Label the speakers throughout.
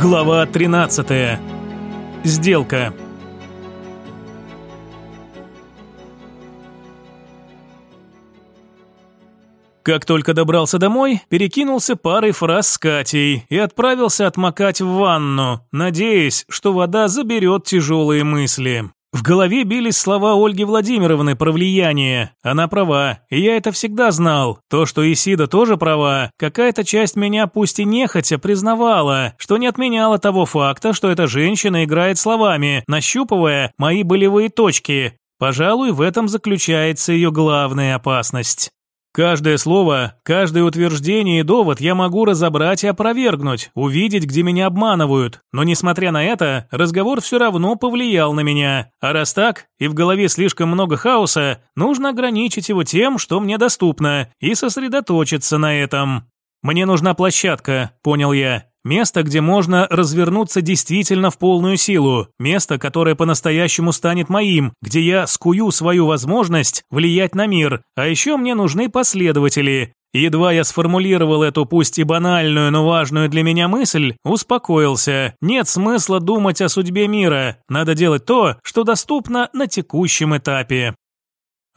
Speaker 1: Глава 13. Сделка. Как только добрался домой, перекинулся парой фраз с Катей и отправился отмокать в ванну, надеясь, что вода заберет тяжелые мысли. В голове бились слова Ольги Владимировны про влияние. Она права, и я это всегда знал. То, что Исида тоже права, какая-то часть меня пусть и нехотя признавала, что не отменяла того факта, что эта женщина играет словами, нащупывая мои болевые точки. Пожалуй, в этом заключается ее главная опасность. Каждое слово, каждое утверждение и довод я могу разобрать и опровергнуть, увидеть, где меня обманывают. Но несмотря на это, разговор все равно повлиял на меня. А раз так, и в голове слишком много хаоса, нужно ограничить его тем, что мне доступно, и сосредоточиться на этом. Мне нужна площадка, понял я. Место, где можно развернуться действительно в полную силу. Место, которое по-настоящему станет моим, где я скую свою возможность влиять на мир. А еще мне нужны последователи. Едва я сформулировал эту пусть и банальную, но важную для меня мысль, успокоился. Нет смысла думать о судьбе мира. Надо делать то, что доступно на текущем этапе.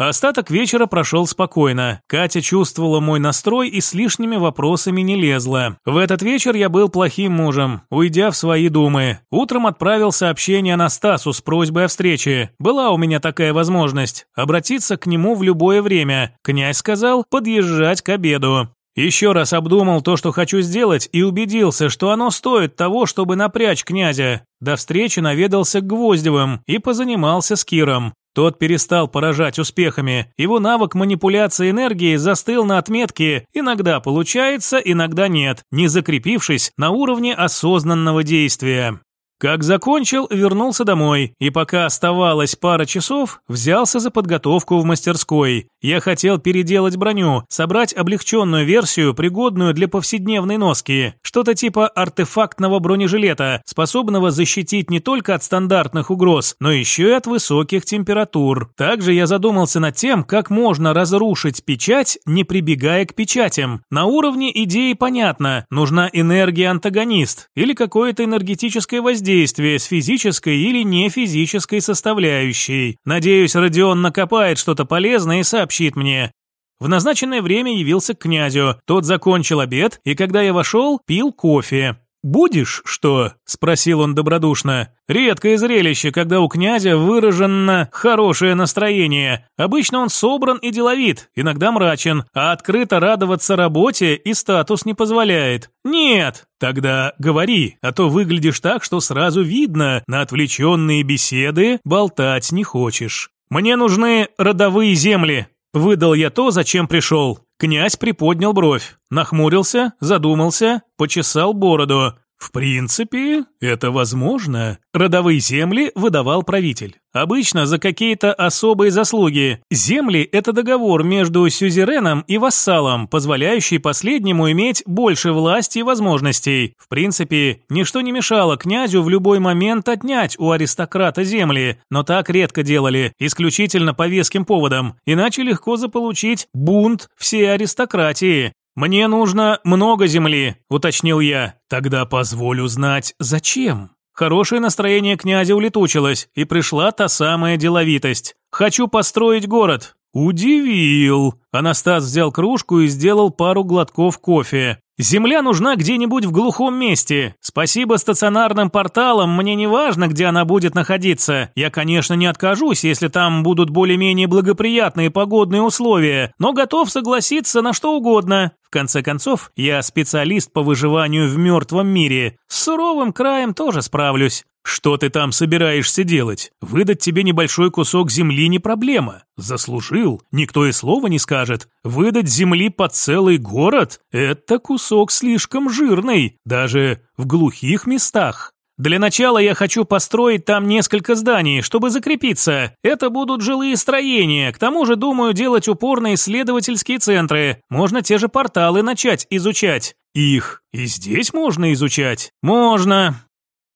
Speaker 1: Остаток вечера прошел спокойно. Катя чувствовала мой настрой и с лишними вопросами не лезла. В этот вечер я был плохим мужем, уйдя в свои думы. Утром отправил сообщение Анастасу с просьбой о встрече. Была у меня такая возможность. Обратиться к нему в любое время. Князь сказал подъезжать к обеду. Еще раз обдумал то, что хочу сделать, и убедился, что оно стоит того, чтобы напрячь князя. До встречи наведался к Гвоздевым и позанимался с Киром. Тот перестал поражать успехами. Его навык манипуляции энергией застыл на отметке «иногда получается, иногда нет», не закрепившись на уровне осознанного действия. Как закончил, вернулся домой, и пока оставалось пара часов, взялся за подготовку в мастерской. Я хотел переделать броню, собрать облегченную версию, пригодную для повседневной носки. Что-то типа артефактного бронежилета, способного защитить не только от стандартных угроз, но еще и от высоких температур. Также я задумался над тем, как можно разрушить печать, не прибегая к печатям. На уровне идеи понятно, нужна энергия-антагонист или какое-то энергетическое воздействие с физической или не физической составляющей. Надеюсь, Родион накопает что-то полезное и сообщит мне. В назначенное время явился к князю. Тот закончил обед, и когда я вошел, пил кофе. «Будешь, что?» – спросил он добродушно. «Редкое зрелище, когда у князя выражено хорошее настроение. Обычно он собран и деловит, иногда мрачен, а открыто радоваться работе и статус не позволяет. Нет, тогда говори, а то выглядишь так, что сразу видно, на отвлеченные беседы болтать не хочешь. Мне нужны родовые земли, Выдал я то, зачем пришел. Князь приподнял бровь, нахмурился, задумался, почесал бороду. В принципе, это возможно. Родовые земли выдавал правитель. Обычно за какие-то особые заслуги. Земли – это договор между сюзереном и вассалом, позволяющий последнему иметь больше власти и возможностей. В принципе, ничто не мешало князю в любой момент отнять у аристократа земли, но так редко делали, исключительно по веским поводам, иначе легко заполучить бунт всей аристократии. «Мне нужно много земли», – уточнил я. «Тогда позволю знать, зачем». Хорошее настроение князя улетучилось, и пришла та самая деловитость. «Хочу построить город». «Удивил». Анастас взял кружку и сделал пару глотков кофе. Земля нужна где-нибудь в глухом месте. Спасибо стационарным порталам, мне не важно, где она будет находиться. Я, конечно, не откажусь, если там будут более-менее благоприятные погодные условия, но готов согласиться на что угодно. В конце концов, я специалист по выживанию в мертвом мире. С суровым краем тоже справлюсь. Что ты там собираешься делать? Выдать тебе небольшой кусок земли не проблема. Заслужил, никто и слова не скажет. Выдать земли под целый город – это кусок слишком жирный, даже в глухих местах. Для начала я хочу построить там несколько зданий, чтобы закрепиться. Это будут жилые строения. К тому же, думаю, делать упор на исследовательские центры. Можно те же порталы начать изучать. Их и здесь можно изучать? Можно.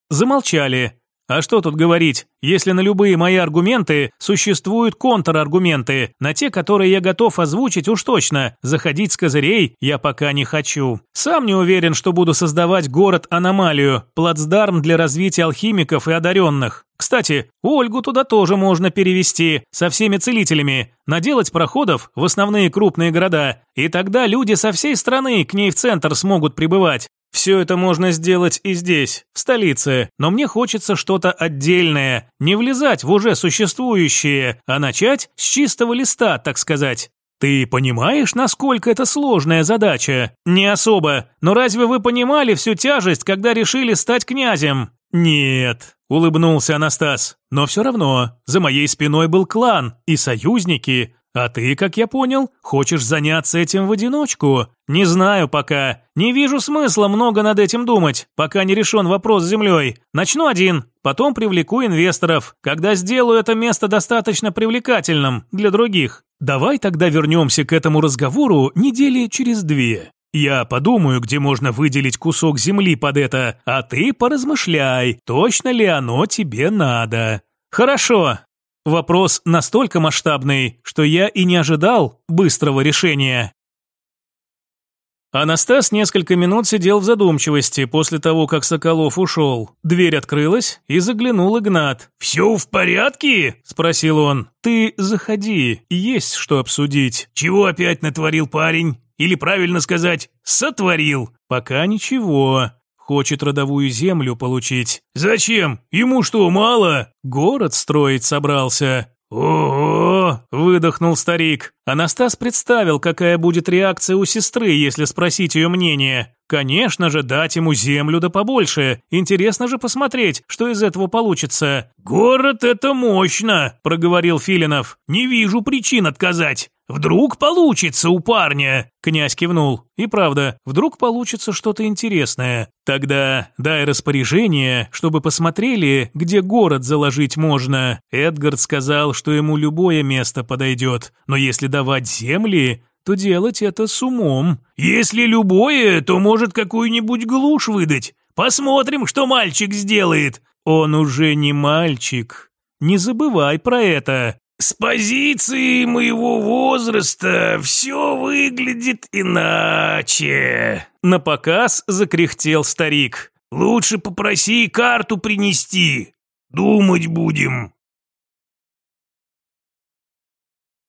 Speaker 1: Замолчали. А что тут говорить, если на любые мои аргументы существуют контраргументы, на те, которые я готов озвучить уж точно, заходить с козырей я пока не хочу. Сам не уверен, что буду создавать город-аномалию, плацдарм для развития алхимиков и одаренных. Кстати, Ольгу туда тоже можно перевести, со всеми целителями, наделать проходов в основные крупные города, и тогда люди со всей страны к ней в центр смогут прибывать. Все это можно сделать и здесь, в столице, но мне хочется что-то отдельное, не влезать в уже существующее, а начать с чистого листа, так сказать. Ты понимаешь, насколько это сложная задача? Не особо. Но разве вы понимали всю тяжесть, когда решили стать князем? Нет, улыбнулся Анастас. Но все равно, за моей спиной был клан и союзники, а ты, как я понял, хочешь заняться этим в одиночку? Не знаю пока. Не вижу смысла много над этим думать, пока не решен вопрос с землей. Начну один, потом привлеку инвесторов, когда сделаю это место достаточно привлекательным для других. Давай тогда вернемся к этому разговору недели через две. Я подумаю, где можно выделить кусок земли под это, а ты поразмышляй, точно ли оно тебе надо. Хорошо, Вопрос настолько масштабный, что я и не ожидал быстрого решения. Анастас несколько минут сидел в задумчивости после того, как Соколов ушел. Дверь открылась, и заглянул Игнат.
Speaker 2: «Все в порядке?»
Speaker 1: – спросил он. «Ты заходи, есть что обсудить».
Speaker 2: «Чего опять натворил парень? Или правильно сказать, сотворил?»
Speaker 1: «Пока ничего. Хочет родовую землю получить.
Speaker 2: Зачем? Ему что, мало?
Speaker 1: Город строить собрался.
Speaker 2: «Ого!»
Speaker 1: – выдохнул старик. Анастас представил, какая будет реакция у сестры, если спросить ее мнение. Конечно же, дать ему землю да побольше. Интересно же посмотреть, что из этого получится.
Speaker 2: «Город – это мощно!» – проговорил Филинов. «Не вижу причин отказать. Вдруг получится у парня?»
Speaker 1: Князь кивнул. «И правда, вдруг получится что-то интересное. Тогда дай распоряжение, чтобы посмотрели, где город заложить можно». Эдгард сказал, что ему любое место подойдет. Но если давать земли, то делать это с умом.
Speaker 2: «Если любое, то может какую-нибудь глушь выдать. Посмотрим, что мальчик сделает».
Speaker 1: «Он уже не мальчик. Не забывай про это».
Speaker 2: С позиции моего возраста все выглядит иначе.
Speaker 1: На показ закряхтел старик.
Speaker 2: Лучше попроси карту принести. Думать будем.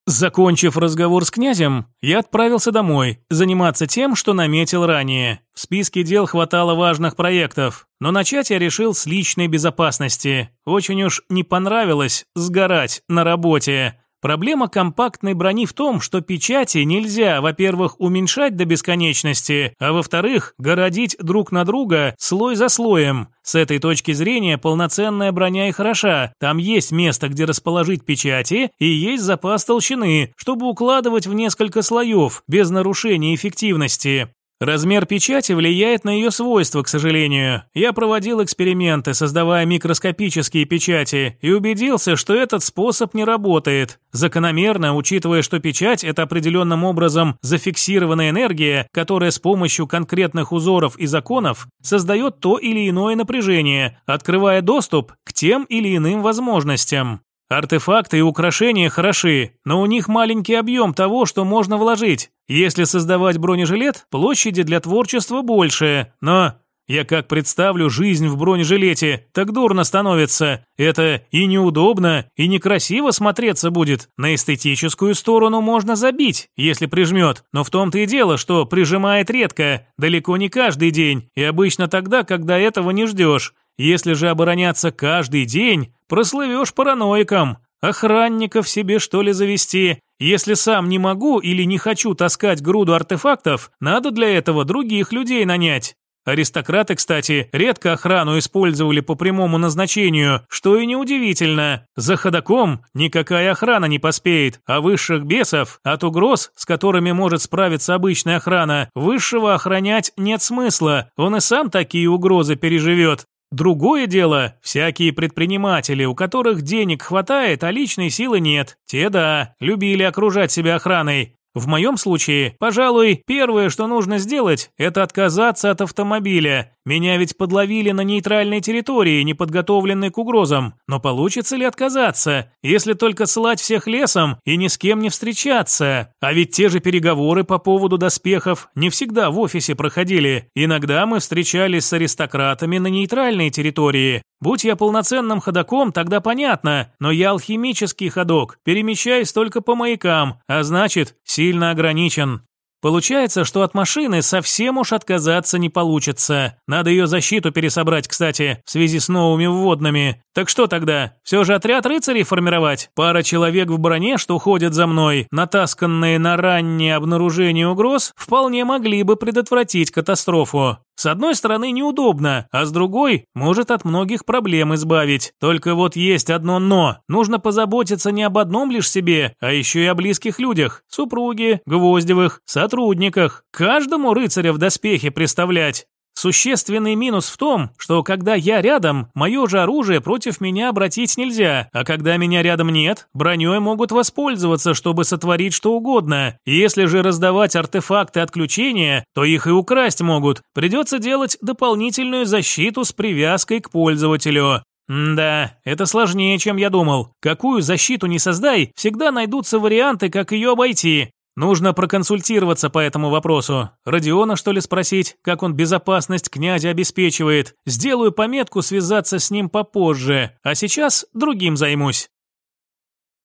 Speaker 1: Закончив разговор с князем, я отправился домой, заниматься тем, что наметил ранее. В списке дел хватало важных проектов, но начать я решил с личной безопасности. Очень уж не понравилось сгорать на работе. Проблема компактной брони в том, что печати нельзя, во-первых, уменьшать до бесконечности, а во-вторых, городить друг на друга слой за слоем. С этой точки зрения полноценная броня и хороша. Там есть место, где расположить печати, и есть запас толщины, чтобы укладывать в несколько слоев, без нарушения эффективности. Размер печати влияет на ее свойства, к сожалению. Я проводил эксперименты, создавая микроскопические печати, и убедился, что этот способ не работает. Закономерно, учитывая, что печать – это определенным образом зафиксированная энергия, которая с помощью конкретных узоров и законов создает то или иное напряжение, открывая доступ к тем или иным возможностям. Артефакты и украшения хороши, но у них маленький объем того, что можно вложить. Если создавать бронежилет, площади для творчества больше, но я как представлю жизнь в бронежилете, так дурно становится. Это и неудобно, и некрасиво смотреться будет. На эстетическую сторону можно забить, если прижмет. Но в том-то и дело, что прижимает редко, далеко не каждый день, и обычно тогда, когда этого не ждешь. Если же обороняться каждый день, прослывешь параноиком. Охранников себе что ли завести? Если сам не могу или не хочу таскать груду артефактов, надо для этого других людей нанять. Аристократы, кстати, редко охрану использовали по прямому назначению, что и неудивительно. За ходаком никакая охрана не поспеет, а высших бесов от угроз, с которыми может справиться обычная охрана, высшего охранять нет смысла, он и сам такие угрозы переживет. Другое дело, всякие предприниматели, у которых денег хватает, а личной силы нет. Те да, любили окружать себя охраной. В моем случае, пожалуй, первое, что нужно сделать, это отказаться от автомобиля. Меня ведь подловили на нейтральной территории, не подготовленной к угрозам. Но получится ли отказаться, если только слать всех лесом и ни с кем не встречаться? А ведь те же переговоры по поводу доспехов не всегда в офисе проходили. Иногда мы встречались с аристократами на нейтральной территории. Будь я полноценным ходоком, тогда понятно, но я алхимический ходок, перемещаюсь только по маякам, а значит, сильно ограничен. Получается, что от машины совсем уж отказаться не получится. Надо ее защиту пересобрать, кстати, в связи с новыми вводными. Так что тогда? Все же отряд рыцарей формировать? Пара человек в броне, что ходят за мной, натасканные на раннее обнаружение угроз, вполне могли бы предотвратить катастрофу. С одной стороны неудобно, а с другой может от многих проблем избавить. Только вот есть одно «но». Нужно позаботиться не об одном лишь себе, а еще и о близких людях. Супруге, Гвоздевых, сотрудниках. Каждому рыцаря в доспехе представлять. Существенный минус в том, что когда я рядом, мое же оружие против меня обратить нельзя, а когда меня рядом нет, броней могут воспользоваться, чтобы сотворить что угодно. если же раздавать артефакты отключения, то их и украсть могут. Придется делать дополнительную защиту с привязкой к пользователю. да, это сложнее, чем я думал. Какую защиту не создай, всегда найдутся варианты, как ее обойти. Нужно проконсультироваться по этому вопросу. Родиона, что ли, спросить, как он безопасность князя обеспечивает. Сделаю пометку связаться с ним попозже, а сейчас другим займусь.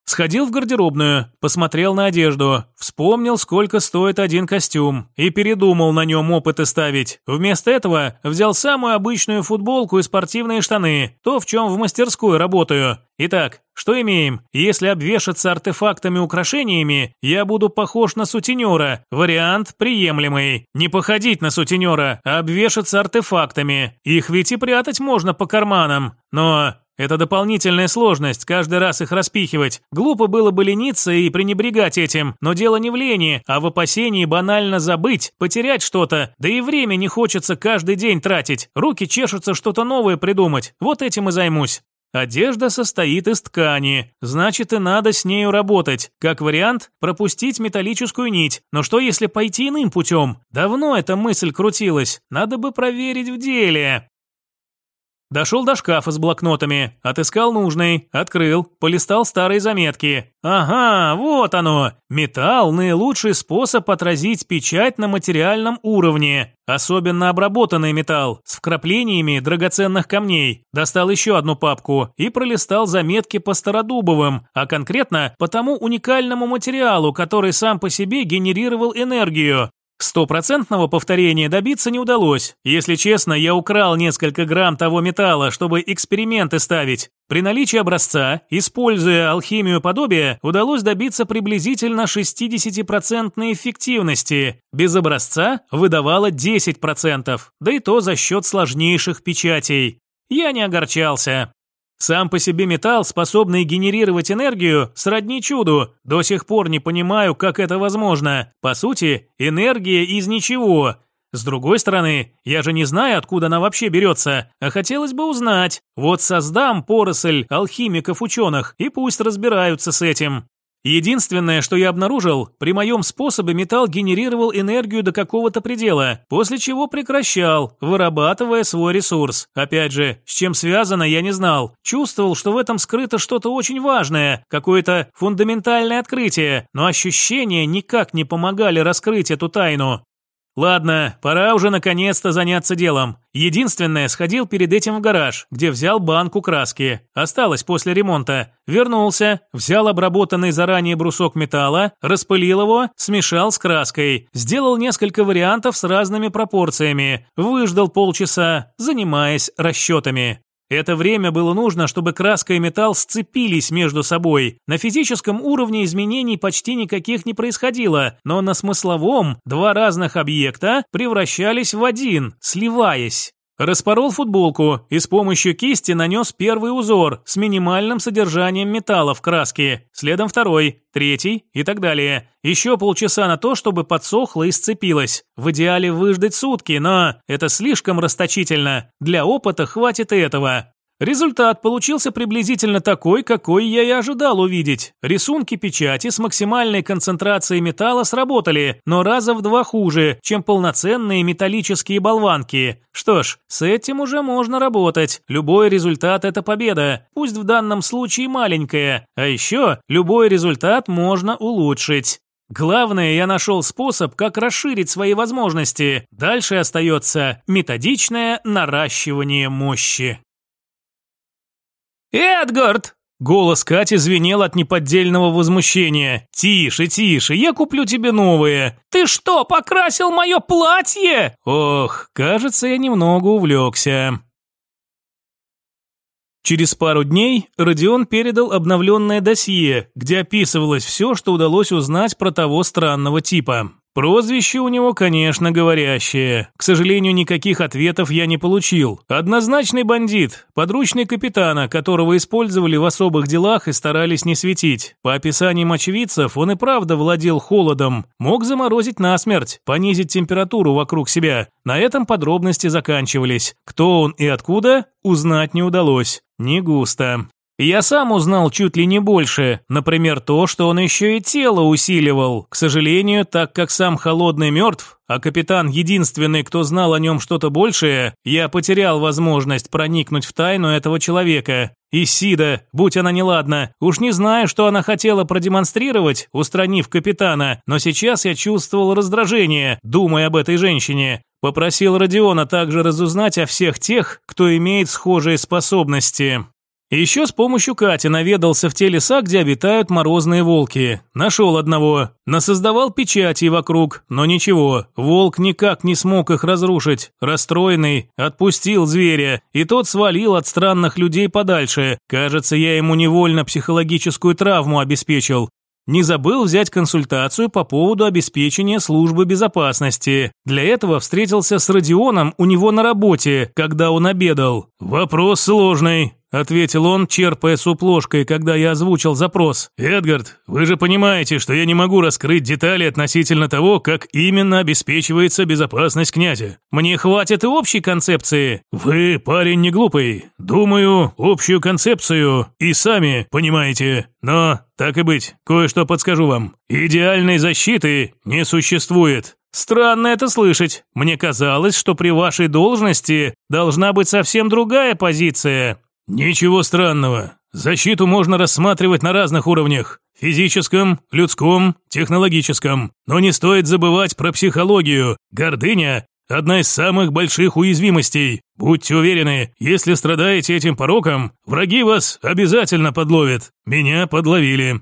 Speaker 1: Сходил в гардеробную, посмотрел на одежду, вспомнил, сколько стоит один костюм, и передумал на нем опыты ставить. Вместо этого взял самую обычную футболку и спортивные штаны, то, в чем в мастерской работаю. Итак, что имеем? Если обвешаться артефактами-украшениями, я буду похож на сутенера. Вариант приемлемый. Не походить на сутенера, а обвешаться артефактами. Их ведь и прятать можно по карманам. Но это дополнительная сложность, каждый раз их распихивать. Глупо было бы лениться и пренебрегать этим, но дело не в лени, а в опасении банально забыть, потерять что-то, да и время не хочется каждый день тратить. Руки чешутся что-то новое придумать, вот этим и займусь. Одежда состоит из ткани, значит и надо с нею работать. Как вариант, пропустить металлическую нить. Но что если пойти иным путем? Давно эта мысль крутилась, надо бы проверить в деле. Дошел до шкафа с блокнотами, отыскал нужный, открыл, полистал старые заметки. Ага, вот оно. Металл – наилучший способ отразить печать на материальном уровне. Особенно обработанный металл, с вкраплениями драгоценных камней. Достал еще одну папку и пролистал заметки по Стародубовым, а конкретно по тому уникальному материалу, который сам по себе генерировал энергию. Стопроцентного повторения добиться не удалось. Если честно, я украл несколько грамм того металла, чтобы эксперименты ставить. При наличии образца, используя алхимию подобия, удалось добиться приблизительно 60% эффективности. Без образца выдавало 10%, да и то за счет сложнейших печатей. Я не огорчался. Сам по себе металл, способный генерировать энергию, сродни чуду. До сих пор не понимаю, как это возможно. По сути, энергия из ничего. С другой стороны, я же не знаю, откуда она вообще берется, а хотелось бы узнать. Вот создам поросль алхимиков-ученых, и пусть разбираются с этим. Единственное, что я обнаружил, при моем способе металл генерировал энергию до какого-то предела, после чего прекращал, вырабатывая свой ресурс. Опять же, с чем связано, я не знал. Чувствовал, что в этом скрыто что-то очень важное, какое-то фундаментальное открытие, но ощущения никак не помогали раскрыть эту тайну. Ладно, пора уже наконец-то заняться делом. Единственное, сходил перед этим в гараж, где взял банку краски. Осталось после ремонта. Вернулся, взял обработанный заранее брусок металла, распылил его, смешал с краской. Сделал несколько вариантов с разными пропорциями. Выждал полчаса, занимаясь расчетами. Это время было нужно, чтобы краска и металл сцепились между собой. На физическом уровне изменений почти никаких не происходило, но на смысловом два разных объекта превращались в один, сливаясь. Распорол футболку и с помощью кисти нанес первый узор с минимальным содержанием металла в краске, следом второй, третий и так далее. Еще полчаса на то, чтобы подсохло и сцепилось. В идеале выждать сутки, но это слишком расточительно. Для опыта хватит и этого. Результат получился приблизительно такой, какой я и ожидал увидеть. Рисунки печати с максимальной концентрацией металла сработали, но раза в два хуже, чем полноценные металлические болванки. Что ж, с этим уже можно работать. Любой результат – это победа, пусть в данном случае маленькая. А еще любой результат можно улучшить. Главное, я нашел способ, как расширить свои возможности. Дальше остается методичное наращивание мощи.
Speaker 2: «Эдгард!» Голос Кати звенел от неподдельного возмущения. «Тише, тише, я куплю тебе новые». «Ты что, покрасил мое платье?»
Speaker 1: Ох, кажется, я немного увлекся. Через пару дней Родион передал обновленное досье, где описывалось все, что удалось узнать про того странного типа. Прозвище у него, конечно, говорящее. К сожалению, никаких ответов я не получил. Однозначный бандит, подручный капитана, которого использовали в особых делах и старались не светить. По описаниям очевидцев, он и правда владел холодом, мог заморозить насмерть, понизить температуру вокруг себя. На этом подробности заканчивались. Кто он и откуда, узнать не удалось. Не густо. Я сам узнал чуть ли не больше, например, то, что он еще и тело усиливал. К сожалению, так как сам Холодный мертв, а капитан единственный, кто знал о нем что-то большее, я потерял возможность проникнуть в тайну этого человека. И Сида, будь она неладна, уж не знаю, что она хотела продемонстрировать, устранив капитана, но сейчас я чувствовал раздражение, думая об этой женщине. Попросил Родиона также разузнать о всех тех, кто имеет схожие способности. Еще с помощью Кати наведался в те леса, где обитают морозные волки. Нашел одного. Насоздавал печати вокруг, но ничего. Волк никак не смог их разрушить. Расстроенный, отпустил зверя, и тот свалил от странных людей подальше. Кажется, я ему невольно психологическую травму обеспечил. Не забыл взять консультацию по поводу обеспечения службы безопасности. Для этого встретился с Родионом у него на работе, когда он обедал. Вопрос сложный ответил он, черпая суп ложкой, когда я озвучил запрос. «Эдгард, вы же понимаете, что я не могу раскрыть детали относительно того, как именно обеспечивается безопасность князя. Мне хватит и общей концепции. Вы парень не глупый. Думаю, общую концепцию и сами понимаете. Но, так и быть, кое-что подскажу вам. Идеальной защиты не существует. Странно это слышать. Мне казалось, что при вашей должности должна быть совсем другая позиция. Ничего странного. Защиту можно рассматривать на разных уровнях. Физическом, людском, технологическом. Но не стоит забывать про психологию. Гордыня – одна из самых больших уязвимостей. Будьте уверены, если страдаете этим пороком, враги вас обязательно подловят. Меня подловили.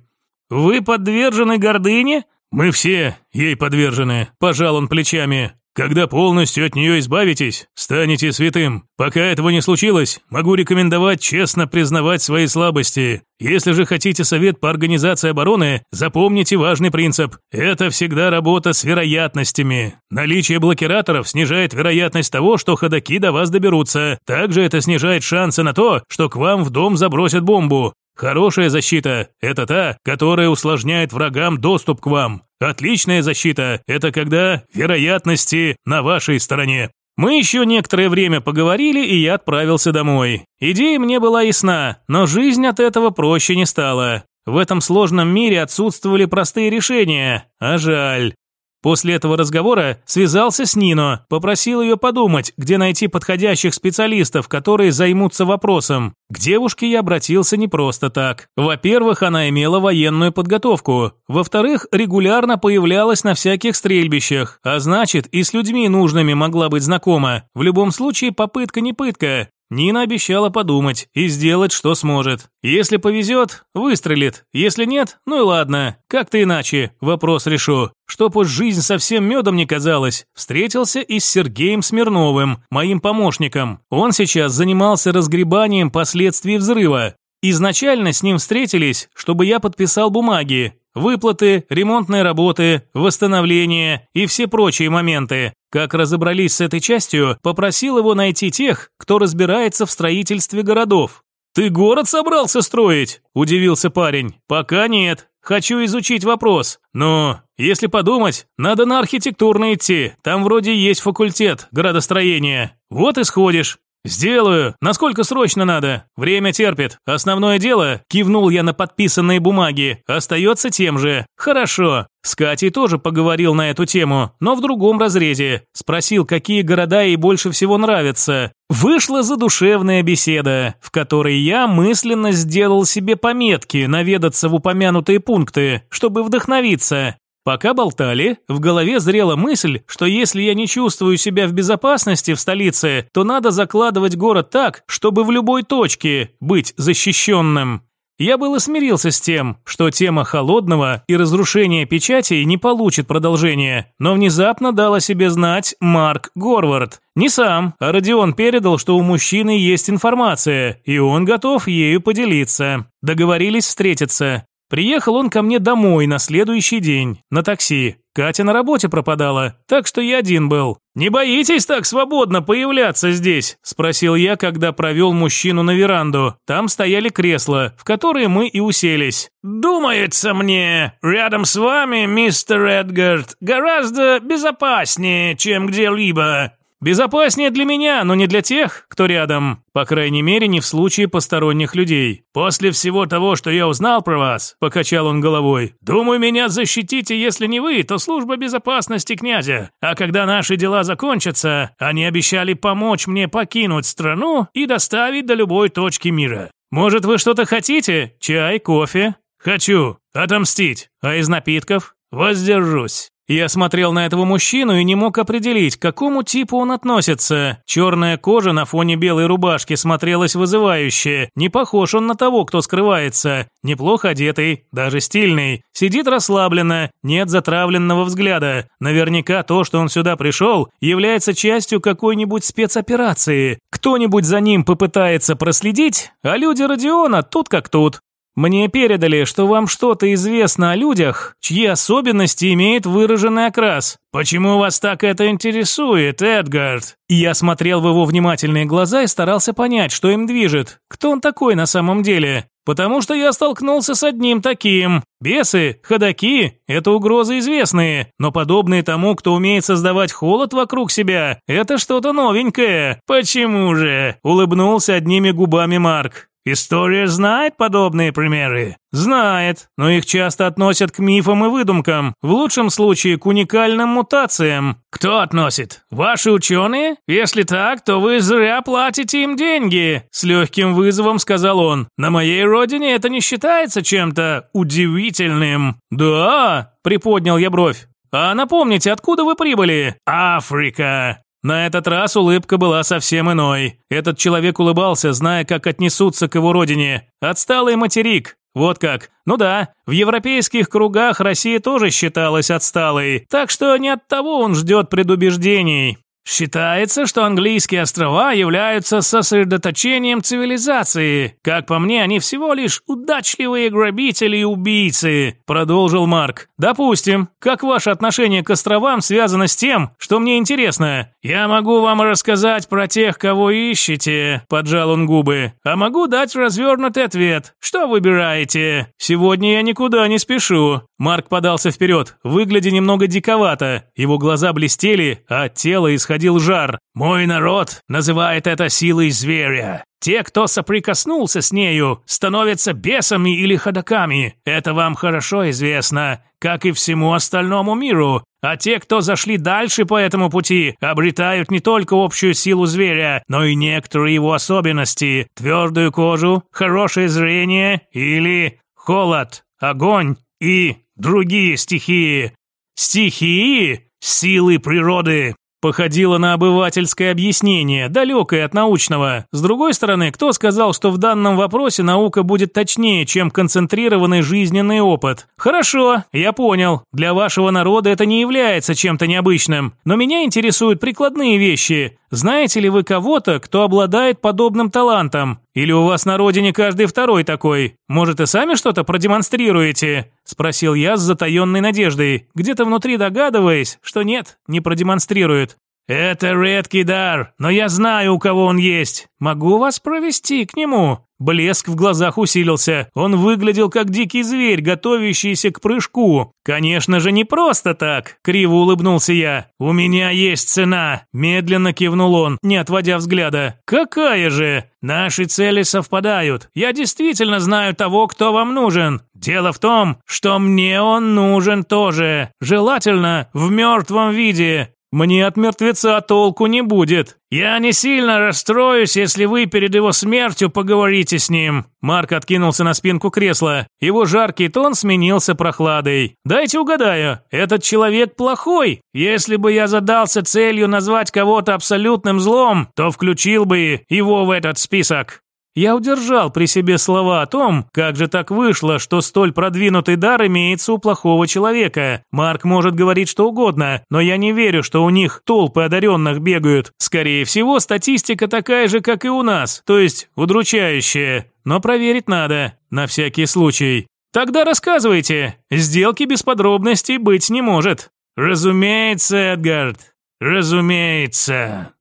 Speaker 1: Вы подвержены гордыне? Мы все ей подвержены, пожал он плечами. Когда полностью от нее избавитесь, станете святым. Пока этого не случилось, могу рекомендовать честно признавать свои слабости. Если же хотите совет по организации обороны, запомните важный принцип. Это всегда работа с вероятностями. Наличие блокираторов снижает вероятность того, что ходаки до вас доберутся. Также это снижает шансы на то, что к вам в дом забросят бомбу. Хорошая защита – это та, которая усложняет врагам доступ к вам. Отличная защита – это когда вероятности на вашей стороне. Мы еще некоторое время поговорили, и я отправился домой. Идея мне была ясна, но жизнь от этого проще не стала. В этом сложном мире отсутствовали простые решения, а жаль. После этого разговора связался с Нино, попросил ее подумать, где найти подходящих специалистов, которые займутся вопросом. К девушке я обратился не просто так. Во-первых, она имела военную подготовку. Во-вторых, регулярно появлялась на всяких стрельбищах, а значит, и с людьми нужными могла быть знакома. В любом случае, попытка не пытка. Нина обещала подумать и сделать, что сможет. Если повезет, выстрелит. Если нет, ну и ладно. Как-то иначе. Вопрос решу. Чтоб уж жизнь совсем медом не казалась, встретился и с Сергеем Смирновым, моим помощником. Он сейчас занимался разгребанием последствий взрыва. Изначально с ним встретились, чтобы я подписал бумаги, выплаты, ремонтные работы, восстановление и все прочие моменты. Как разобрались с этой частью, попросил его найти тех, кто разбирается в строительстве городов. «Ты город собрался строить?» – удивился парень. «Пока нет. Хочу изучить вопрос. Но, если подумать, надо на архитектурно идти. Там вроде есть факультет градостроения. Вот и сходишь. Сделаю. Насколько срочно надо? Время терпит. Основное дело, кивнул я на подписанные бумаги, остается тем же. Хорошо. С Катей тоже поговорил на эту тему, но в другом разрезе. Спросил, какие города ей больше всего нравятся. Вышла задушевная беседа, в которой я мысленно сделал себе пометки наведаться в упомянутые пункты, чтобы вдохновиться. Пока болтали, в голове зрела мысль, что если я не чувствую себя в безопасности в столице, то надо закладывать город так, чтобы в любой точке быть защищенным. Я было смирился с тем, что тема холодного и разрушения печатей не получит продолжения, но внезапно дал о себе знать Марк Горвард. Не сам, а Родион передал, что у мужчины есть информация, и он готов ею поделиться. Договорились встретиться. Приехал он ко мне домой на следующий день, на такси. Катя на работе пропадала, так что я один был. «Не боитесь так свободно появляться здесь?» – спросил я, когда провел мужчину на веранду. Там стояли кресла, в которые мы и уселись. «Думается мне, рядом с вами, мистер Эдгард, гораздо безопаснее, чем где-либо. Безопаснее для меня, но не для тех, кто рядом. По крайней мере, не в случае посторонних людей. После всего того, что я узнал про вас, покачал он головой. Думаю, меня защитите, если не вы, то служба безопасности князя. А когда наши дела закончатся, они обещали помочь мне покинуть страну и доставить до любой точки мира. Может, вы что-то хотите? Чай, кофе? Хочу. Отомстить. А из напитков? Воздержусь. Я смотрел на этого мужчину и не мог определить, к какому типу он относится. Черная кожа на фоне белой рубашки смотрелась вызывающе. Не похож он на того, кто скрывается. Неплохо одетый, даже стильный. Сидит расслабленно, нет затравленного взгляда. Наверняка то, что он сюда пришел, является частью какой-нибудь спецоперации. Кто-нибудь за ним попытается проследить, а люди Родиона тут как тут. Мне передали, что вам что-то известно о людях, чьи особенности имеют выраженный окрас. Почему вас так это интересует, Эдгард? Я смотрел в его внимательные глаза и старался понять, что им движет. Кто он такой на самом деле? Потому что я столкнулся с одним таким. Бесы, ходаки – это угрозы известные, но подобные тому, кто умеет создавать холод вокруг себя, это что-то новенькое. Почему же? Улыбнулся одними губами Марк. История знает подобные примеры? Знает, но их часто относят к мифам и выдумкам, в лучшем случае к уникальным мутациям. Кто относит? Ваши ученые? Если так, то вы зря платите им деньги, с легким вызовом сказал он. На моей родине это не считается чем-то удивительным. Да, приподнял я бровь. А напомните, откуда вы прибыли? Африка. На этот раз улыбка была совсем иной. Этот человек улыбался, зная, как отнесутся к его родине. Отсталый материк. Вот как. Ну да, в европейских кругах Россия тоже считалась отсталой, так что не от того он ждет предубеждений. Считается, что английские острова являются сосредоточением цивилизации. Как по мне, они всего лишь удачливые грабители и убийцы, продолжил Марк. Допустим, как ваше отношение к островам связано с тем, что мне интересно? Я могу вам рассказать про тех, кого ищете, поджал он губы. А могу дать развернутый ответ. Что выбираете? Сегодня я никуда не спешу. Марк подался вперед, выглядя немного диковато. Его глаза блестели, а от тела исходило исходил жар. «Мой народ называет это силой зверя. Те, кто соприкоснулся с нею, становятся бесами или ходоками. Это вам хорошо известно, как и всему остальному миру. А те, кто зашли дальше по этому пути, обретают не только общую силу зверя, но и некоторые его особенности. Твердую кожу, хорошее зрение или холод, огонь и другие стихии. Стихии – силы природы. Походило на обывательское объяснение, далекое от научного. С другой стороны, кто сказал, что в данном вопросе наука будет точнее, чем концентрированный жизненный опыт? Хорошо, я понял. Для вашего народа это не является чем-то необычным. Но меня интересуют прикладные вещи. Знаете ли вы кого-то, кто обладает подобным талантом? Или у вас на родине каждый второй такой? Может, и сами что-то продемонстрируете?» Спросил я с затаенной надеждой, где-то внутри догадываясь, что нет, не продемонстрирует. «Это редкий дар, но я знаю, у кого он есть. Могу вас провести к нему?» Блеск в глазах усилился. Он выглядел как дикий зверь, готовящийся к прыжку. «Конечно же, не просто так!» – криво улыбнулся я. «У меня есть цена!» – медленно кивнул он, не отводя взгляда. «Какая же?» «Наши цели совпадают. Я действительно знаю того, кто вам нужен. Дело в том, что мне он нужен тоже. Желательно в мертвом виде. Мне от мертвеца толку не будет. Я не сильно расстроюсь, если вы перед его смертью поговорите с ним. Марк откинулся на спинку кресла. Его жаркий тон сменился прохладой. Дайте угадаю, этот человек плохой. Если бы я задался целью назвать кого-то абсолютным злом, то включил бы его в этот список. Я удержал при себе слова о том, как же так вышло, что столь продвинутый дар имеется у плохого человека. Марк может говорить что угодно, но я не верю, что у них толпы одаренных бегают. Скорее всего, статистика такая же, как и у нас, то есть удручающая. Но проверить надо, на всякий случай. Тогда рассказывайте. Сделки без подробностей быть не может. Разумеется, Эдгард. Разумеется.